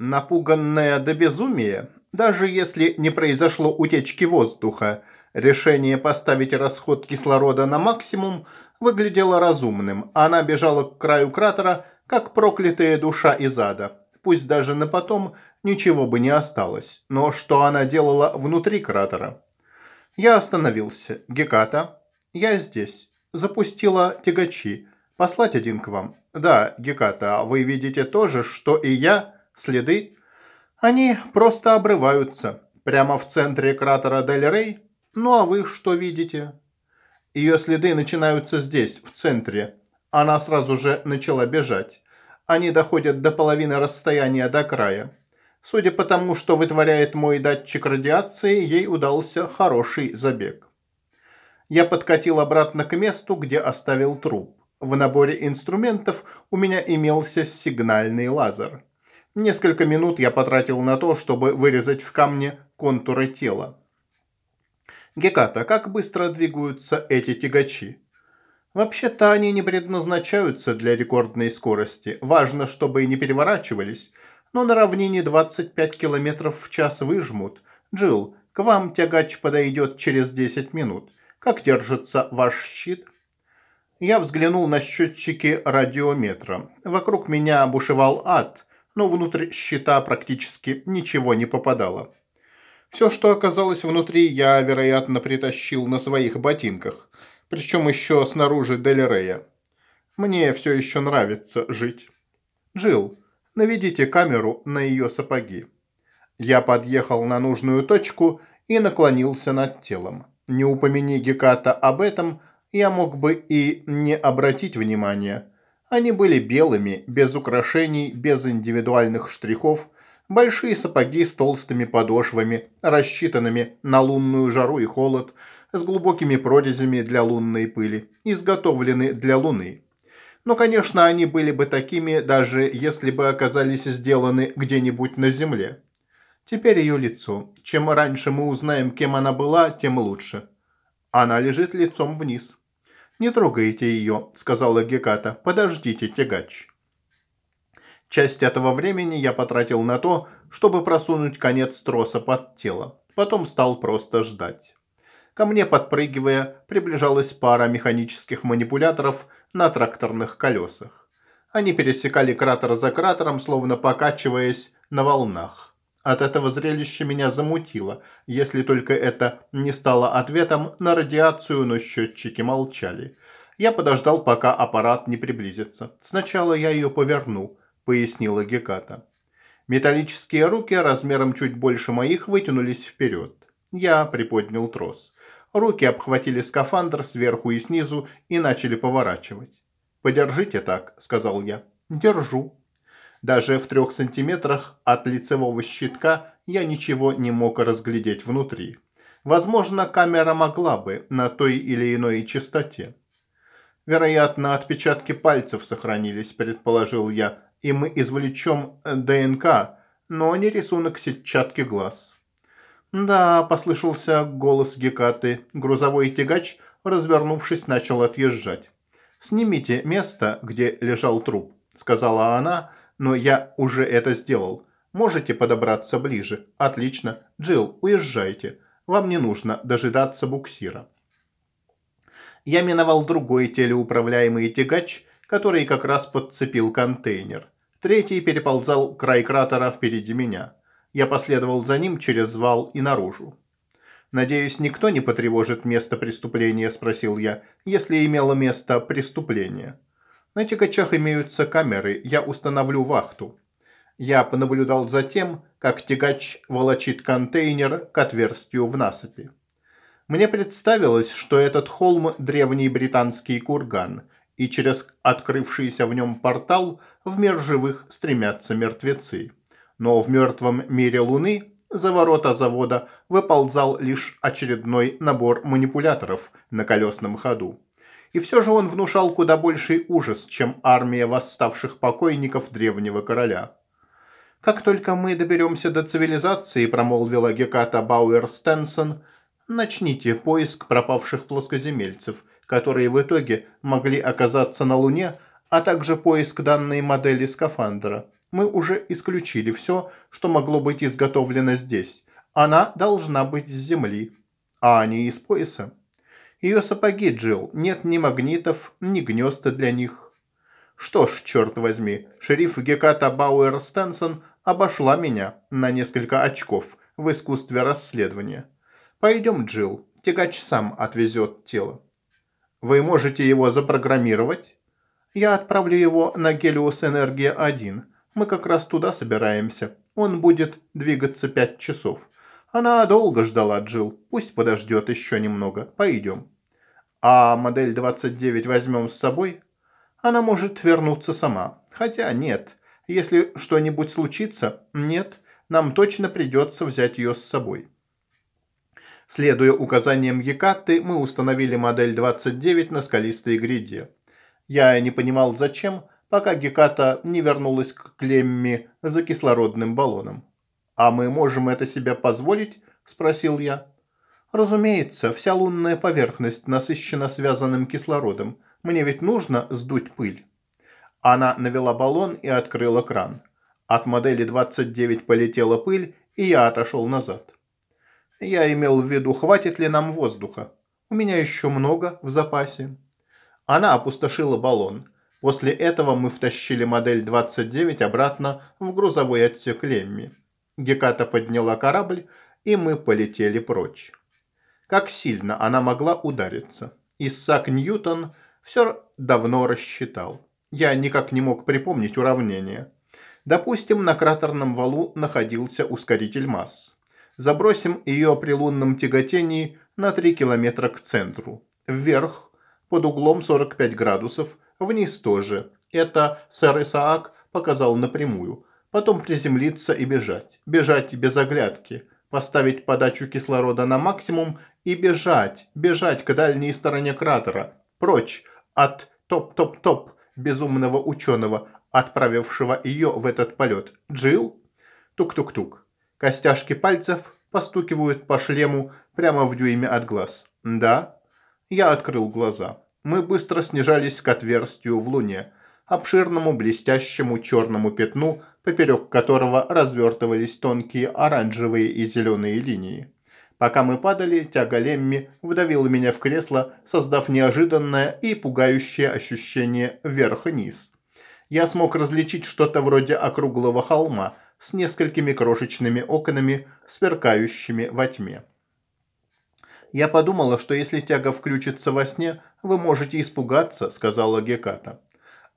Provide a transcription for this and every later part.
Напуганная до безумия, даже если не произошло утечки воздуха, решение поставить расход кислорода на максимум выглядело разумным. Она бежала к краю кратера, как проклятая душа из ада. Пусть даже на потом ничего бы не осталось. Но что она делала внутри кратера? Я остановился. Геката, я здесь. Запустила тягачи. Послать один к вам. Да, Геката, вы видите то же, что и я? Следы? Они просто обрываются. Прямо в центре кратера Дель Рей. Ну а вы что видите? Ее следы начинаются здесь, в центре. Она сразу же начала бежать. Они доходят до половины расстояния до края. Судя по тому, что вытворяет мой датчик радиации, ей удался хороший забег. Я подкатил обратно к месту, где оставил труп. В наборе инструментов у меня имелся сигнальный лазер. Несколько минут я потратил на то, чтобы вырезать в камне контуры тела. Геката, как быстро двигаются эти тягачи? Вообще-то они не предназначаются для рекордной скорости. Важно, чтобы не переворачивались, но на равнине 25 км в час выжмут. Джилл, к вам тягач подойдет через 10 минут. Как держится ваш щит? Я взглянул на счетчики радиометра. Вокруг меня бушевал ад – но внутрь щита практически ничего не попадало. Все, что оказалось внутри, я, вероятно, притащил на своих ботинках, причем еще снаружи Дель Рея. Мне все еще нравится жить. Джилл, наведите камеру на ее сапоги. Я подъехал на нужную точку и наклонился над телом. Не упомяни Геката об этом, я мог бы и не обратить внимания, они были белыми, без украшений, без индивидуальных штрихов, большие сапоги с толстыми подошвами, рассчитанными на лунную жару и холод, с глубокими прорезями для лунной пыли, изготовлены для Луны. Но, конечно, они были бы такими, даже если бы оказались сделаны где-нибудь на Земле. Теперь ее лицо. Чем раньше мы узнаем, кем она была, тем лучше. Она лежит лицом вниз. «Не трогайте ее», – сказала Геката. «Подождите, тягач». Часть этого времени я потратил на то, чтобы просунуть конец троса под тело. Потом стал просто ждать. Ко мне, подпрыгивая, приближалась пара механических манипуляторов на тракторных колесах. Они пересекали кратер за кратером, словно покачиваясь на волнах. От этого зрелища меня замутило, если только это не стало ответом на радиацию, но счетчики молчали. Я подождал, пока аппарат не приблизится. Сначала я ее поверну, пояснила Геката. Металлические руки размером чуть больше моих вытянулись вперед. Я приподнял трос. Руки обхватили скафандр сверху и снизу и начали поворачивать. «Подержите так», — сказал я. «Держу», даже в трех сантиметрах от лицевого щитка я ничего не мог разглядеть внутри. Возможно, камера могла бы на той или иной частоте. Вероятно, отпечатки пальцев сохранились, предположил я, и мы извлечем ДНК, но не рисунок сетчатки глаз. «Да», – послышался голос Гекаты. Грузовой тягач, развернувшись, начал отъезжать. «Снимите место, где лежал труп», – сказала она, но я уже это сделал. Можете подобраться ближе? Отлично. Джилл, уезжайте. Вам не нужно дожидаться буксира. Я миновал другой телеуправляемый тягач, который как раз подцепил контейнер. Третий переползал край кратера впереди меня. Я последовал за ним через вал и наружу. «Надеюсь, никто не потревожит место преступления?» – спросил я. «Если имело место преступление». На тягачах имеются камеры, я установлю вахту. Я понаблюдал за тем, как тягач волочит контейнер к отверстию в насыпи. Мне представилось, что этот холм – древний британский курган, и через открывшийся в нем портал в мир живых стремятся мертвецы. Но в мертвом мире Луны за ворота завода выползал лишь очередной набор манипуляторов на колесном ходу. И все же он внушал куда больший ужас, чем армия восставших покойников древнего короля. «Как только мы доберемся до цивилизации», – промолвила Геката Бауэр Стенсон, – «начните поиск пропавших плоскоземельцев, которые в итоге могли оказаться на Луне, а также поиск данной модели скафандра. Мы уже исключили все, что могло быть изготовлено здесь. Она должна быть с земли, а не из пояса. Ее сапоги, Джилл, нет ни магнитов, ни гнезда для них. Что ж, черт возьми, шериф Геката Бауэр Стенсон обошла меня на несколько очков в искусстве расследования. Пойдем, Джилл, тягач сам отвезет тело. Вы можете его запрограммировать? Я отправлю его на Гелиос Энергия 1. Мы как раз туда собираемся. Он будет двигаться пять часов. Она долго ждала Джил. Пусть подождет еще немного. Пойдем. А модель 29 возьмем с собой? Она может вернуться сама. Хотя нет. Если что-нибудь случится, нет, нам точно придется взять ее с собой. Следуя указаниям Якатты, мы установили модель 29 на скалистой гряде. Я не понимал зачем, пока Геката не вернулась к Клемме за кислородным баллоном. «А мы можем это себе позволить?» – спросил я. «Разумеется, вся лунная поверхность насыщена связанным кислородом. Мне ведь нужно сдуть пыль». Она навела баллон и открыла кран. От модели 29 полетела пыль, и я отошел назад. Я имел в виду, хватит ли нам воздуха. У меня еще много в запасе. Она опустошила баллон. После этого мы втащили модель 29 обратно в грузовой отсек Лемми. Геката подняла корабль, и мы полетели прочь. Как сильно она могла удариться. Исаак Ньютон все давно рассчитал. Я никак не мог припомнить уравнение. Допустим, на кратерном валу находился ускоритель масс. Забросим ее при лунном тяготении на 3 километра к центру. Вверх, под углом 45 градусов, Вниз тоже. Это сэр Исаак показал напрямую. Потом приземлиться и бежать. Бежать без оглядки. Поставить подачу кислорода на максимум и бежать. Бежать к дальней стороне кратера. Прочь от топ-топ-топ безумного ученого, отправившего ее в этот полет. Джилл? Тук-тук-тук. Костяшки пальцев постукивают по шлему прямо в дюйме от глаз. Да? Я открыл глаза мы быстро снижались к отверстию в Луне, обширному блестящему черному пятну, поперек которого развертывались тонкие оранжевые и зеленые линии. Пока мы падали, тяга Лемми вдавила меня в кресло, создав неожиданное и пугающее ощущение вверх-вниз. Я смог различить что-то вроде округлого холма с несколькими крошечными окнами, сверкающими во тьме. Я подумала, что если тяга включится во сне, вы можете испугаться», – сказала Геката.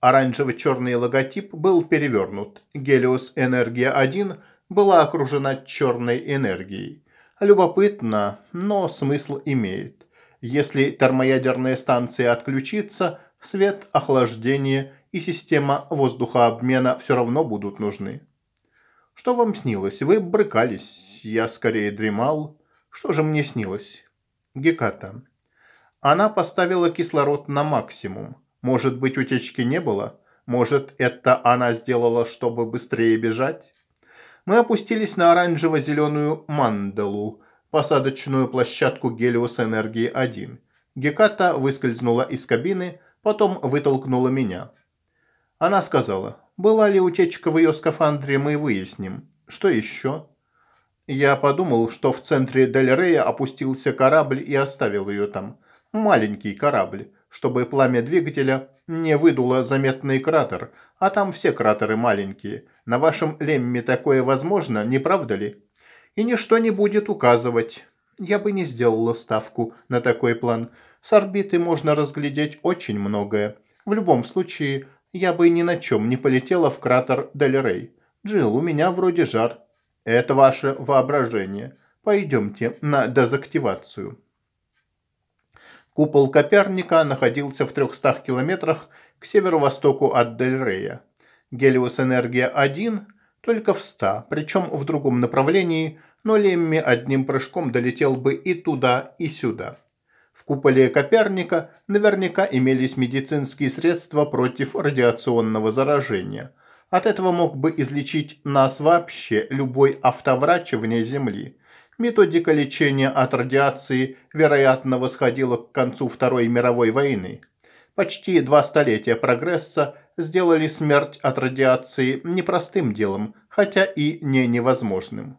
Оранжево-черный логотип был перевернут. Гелиос Энергия-1 была окружена черной энергией. Любопытно, но смысл имеет. Если термоядерная станция отключится, свет, охлаждение и система воздухообмена все равно будут нужны. Что вам снилось? Вы брыкались. Я скорее дремал. Что же мне снилось? Геката. Она поставила кислород на максимум. Может быть, утечки не было? Может, это она сделала, чтобы быстрее бежать? Мы опустились на оранжево-зеленую мандалу, посадочную площадку Гелиос Энергии 1. Геката выскользнула из кабины, потом вытолкнула меня. Она сказала, была ли утечка в ее скафандре, мы выясним. Что еще? Я подумал, что в центре Дель Рея опустился корабль и оставил ее там маленький корабль, чтобы пламя двигателя не выдуло заметный кратер, а там все кратеры маленькие. На вашем лемме такое возможно, не правда ли? И ничто не будет указывать. Я бы не сделала ставку на такой план. С орбиты можно разглядеть очень многое. В любом случае, я бы ни на чем не полетела в кратер Дель Рей. Джилл, у меня вроде жар. Это ваше воображение. Пойдемте на дезактивацию. Купол Коперника находился в 300 километрах к северо-востоку от Дель-Рея. Гелиос Энергия-1 только в 100, причем в другом направлении, но Лемми одним прыжком долетел бы и туда, и сюда. В куполе Коперника наверняка имелись медицинские средства против радиационного заражения. От этого мог бы излечить нас вообще любой автоврач вне Земли. Методика лечения от радиации, вероятно, восходила к концу Второй мировой войны. Почти два столетия прогресса сделали смерть от радиации непростым делом, хотя и не невозможным.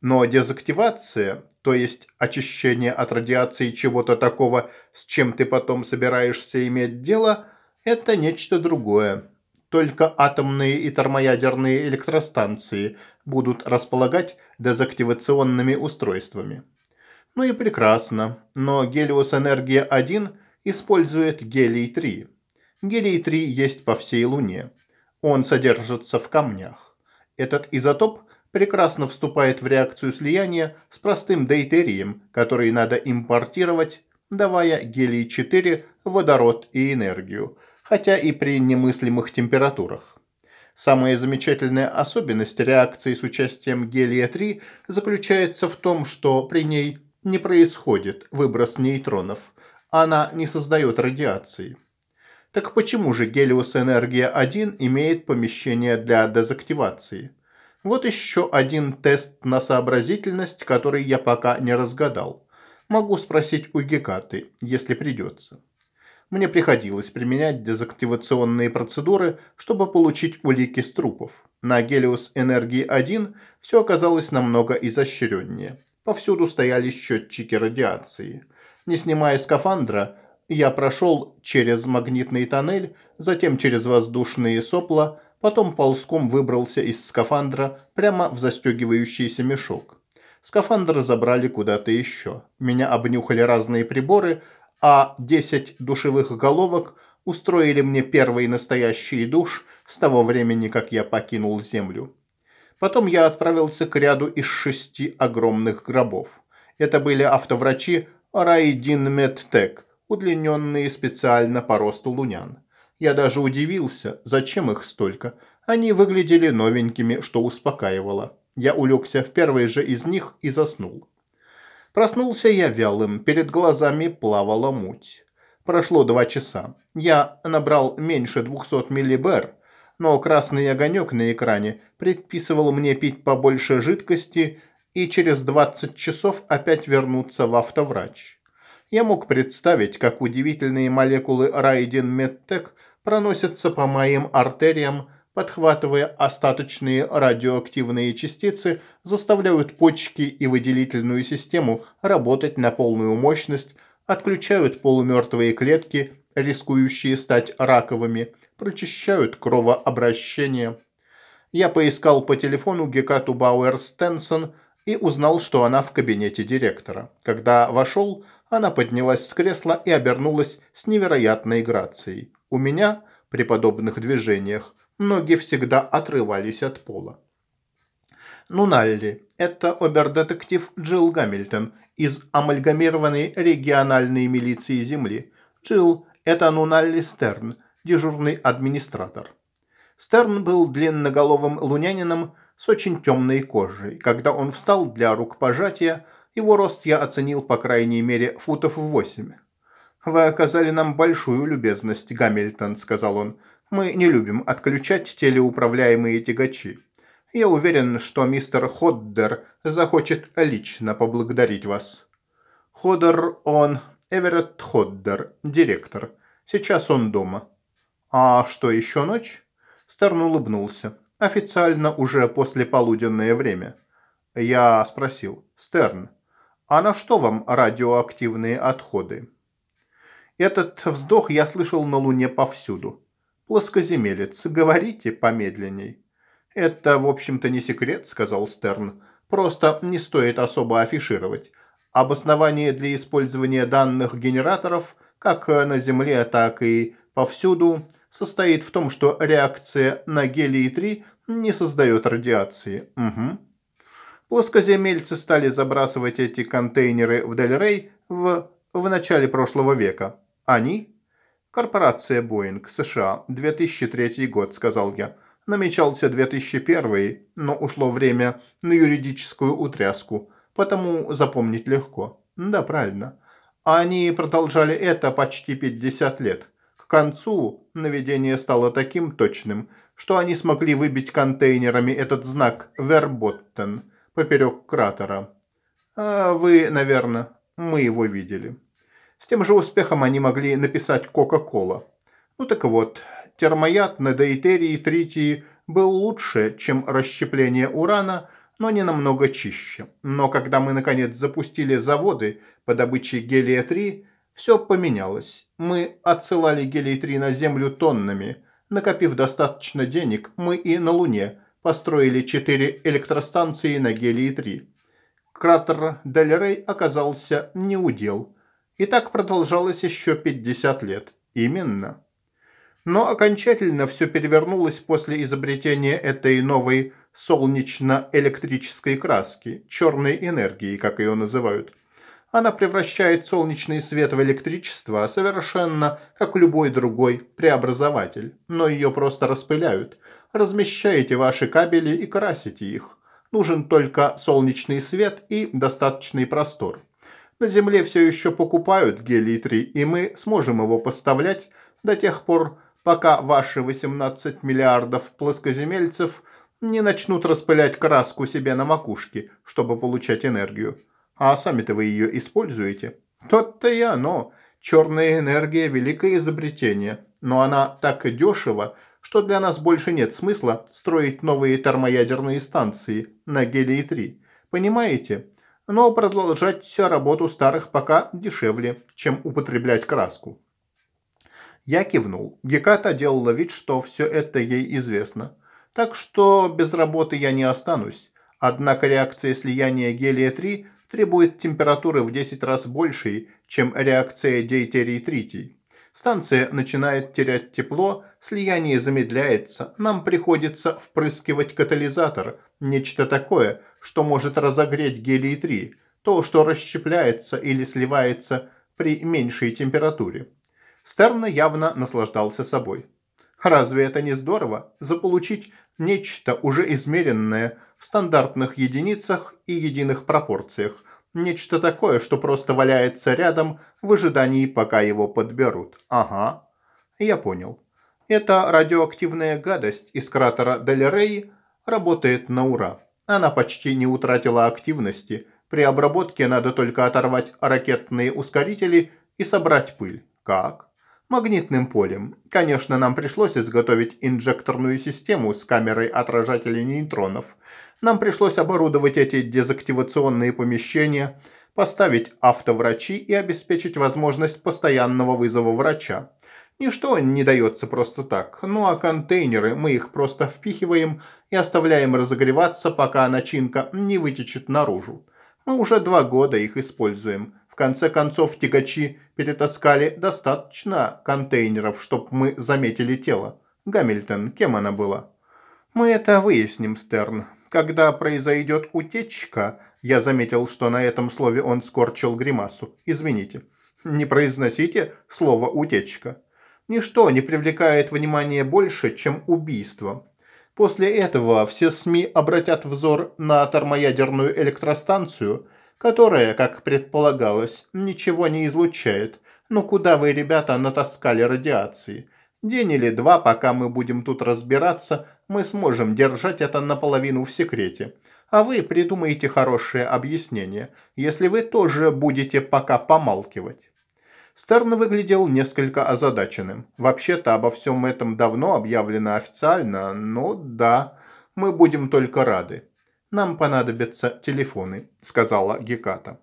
Но дезактивация, то есть очищение от радиации чего-то такого, с чем ты потом собираешься иметь дело, это нечто другое. Только атомные и термоядерные электростанции будут располагать дезактивационными устройствами. Ну и прекрасно, но Гелиос Энергия-1 использует гелий-3. Гелий-3 есть по всей Луне. Он содержится в камнях. Этот изотоп прекрасно вступает в реакцию слияния с простым дейтерием, который надо импортировать, давая гелий-4, водород и энергию, хотя и при немыслимых температурах. Самая замечательная особенность реакции с участием гелия-3 заключается в том, что при ней не происходит выброс нейтронов, она не создает радиации. Так почему же Гелиос Энергия 1 имеет помещение для дезактивации? Вот еще один тест на сообразительность, который я пока не разгадал. Могу спросить у Гекаты, если придется. Мне приходилось применять дезактивационные процедуры, чтобы получить улики с трупов. На Гелиос Энергии 1 все оказалось намного изощреннее. Повсюду стояли счетчики радиации. Не снимая скафандра, я прошел через магнитный тоннель, затем через воздушные сопла, Потом ползком выбрался из скафандра прямо в застегивающийся мешок. Скафандр забрали куда-то еще. Меня обнюхали разные приборы, а 10 душевых головок устроили мне первый настоящий душ с того времени, как я покинул Землю. Потом я отправился к ряду из шести огромных гробов. Это были автоврачи Райдин Медтек, удлиненные специально по росту лунян. Я даже удивился, зачем их столько. Они выглядели новенькими, что успокаивало. Я улегся в первый же из них и заснул. Проснулся я вялым, перед глазами плавала муть. Прошло два часа. Я набрал меньше 200 миллибер, но красный огонек на экране предписывал мне пить побольше жидкости и через 20 часов опять вернуться в автоврач. Я мог представить, как удивительные молекулы Райдин Медтек проносятся по моим артериям, подхватывая остаточные радиоактивные частицы, заставляют почки и выделительную систему работать на полную мощность, отключают полумертвые клетки, рискующие стать раковыми, прочищают кровообращение. Я поискал по телефону Гекату Бауэр Стенсон и узнал, что она в кабинете директора. Когда вошел, она поднялась с кресла и обернулась с невероятной грацией. У меня при подобных движениях ноги всегда отрывались от пола. Ну, Налли, это обердетектив Джилл Гамильтон из амальгамированной региональной милиции Земли. Джилл – это Нуналли Стерн, дежурный администратор. Стерн был длинноголовым лунянином с очень темной кожей. Когда он встал для рукопожатия, его рост я оценил по крайней мере футов в восемь. «Вы оказали нам большую любезность, Гамильтон», – сказал он. «Мы не любим отключать телеуправляемые тягачи. Я уверен, что мистер Ходдер захочет лично поблагодарить вас». «Ходдер он... Эверетт Ходдер, директор. Сейчас он дома». «А что, еще ночь?» Стерн улыбнулся. «Официально уже после полуденное время». Я спросил. «Стерн, а на что вам радиоактивные отходы?» Этот вздох я слышал на Луне повсюду. «Плоскоземелец, говорите помедленней». «Это, в общем-то, не секрет», — сказал Стерн. «Просто не стоит особо афишировать. Обоснование для использования данных генераторов, как на Земле, так и повсюду, состоит в том, что реакция на гелий-3 не создает радиации. Угу. Плоскоземельцы стали забрасывать эти контейнеры в Дель-Рей в, в начале прошлого века. Они? Корпорация Боинг, США, 2003 год, сказал я. Намечался 2001, но ушло время на юридическую утряску, потому запомнить легко. Да, правильно. Они продолжали это почти 50 лет. К концу наведение стало таким точным, что они смогли выбить контейнерами этот знак «Верботтен» поперек кратера. А вы, наверное, мы его видели. С тем же успехом они могли написать «Кока-кола». Ну так вот, термояд на дейтерии тритии был лучше, чем расщепление урана, но не намного чище. Но когда мы наконец запустили заводы по добыче гелия-3, все поменялось. Мы отсылали гелий-3 на Землю тоннами. Накопив достаточно денег, мы и на Луне построили четыре электростанции на гелий-3. Кратер Дель Рей оказался неудел. И так продолжалось еще 50 лет. Именно. Но окончательно все перевернулось после изобретения этой новой солнечно-электрической краски, черной энергии, как ее называют. Она превращает солнечный свет в электричество совершенно как любой другой преобразователь, но ее просто распыляют. Размещаете ваши кабели и красите их. Нужен только солнечный свет и достаточный простор. На Земле все еще покупают гелий-3, и мы сможем его поставлять до тех пор, пока ваши 18 миллиардов плоскоземельцев не начнут распылять краску себе на макушке, чтобы получать энергию. А сами-то вы ее используете? Тот-то и оно. Черная энергия – великое изобретение, но она так дешево, что для нас больше нет смысла строить новые термоядерные станции на гелии-3. Понимаете? Но продолжать работу старых пока дешевле, чем употреблять краску. Я кивнул. Геката делала вид, что все это ей известно. Так что без работы я не останусь. Однако реакция слияния гелия-3 требует температуры в 10 раз большей, чем реакция дейтерий-тритий. Станция начинает терять тепло, слияние замедляется, нам приходится впрыскивать катализатор, нечто такое, что может разогреть гелий-3, то, что расщепляется или сливается при меньшей температуре. Стерн явно наслаждался собой. Разве это не здорово? Заполучить нечто уже измеренное в стандартных единицах и единых пропорциях. Нечто такое, что просто валяется рядом в ожидании, пока его подберут. Ага, я понял. Эта радиоактивная гадость из кратера Дель Рей работает на ура. Она почти не утратила активности. При обработке надо только оторвать ракетные ускорители и собрать пыль. Как? магнитным полем. Конечно, нам пришлось изготовить инжекторную систему с камерой отражателя нейтронов. Нам пришлось оборудовать эти дезактивационные помещения, поставить автоврачи и обеспечить возможность постоянного вызова врача. Ничто не дается просто так. Ну а контейнеры мы их просто впихиваем и оставляем разогреваться, пока начинка не вытечет наружу. Мы уже два года их используем. В конце концов, тягачи перетаскали достаточно контейнеров, чтобы мы заметили тело. Гамильтон, кем она была? Мы это выясним, Стерн. Когда произойдет утечка, я заметил, что на этом слове он скорчил гримасу. Извините. Не произносите слово «утечка». Ничто не привлекает внимание больше, чем убийство. После этого все СМИ обратят взор на термоядерную электростанцию – которая, как предполагалось, ничего не излучает. Ну куда вы, ребята, натаскали радиации? День или два, пока мы будем тут разбираться, мы сможем держать это наполовину в секрете. А вы придумаете хорошее объяснение, если вы тоже будете пока помалкивать. Стерн выглядел несколько озадаченным. Вообще-то обо всем этом давно объявлено официально, но да, мы будем только рады. «Нам понадобятся телефоны», – сказала Геката.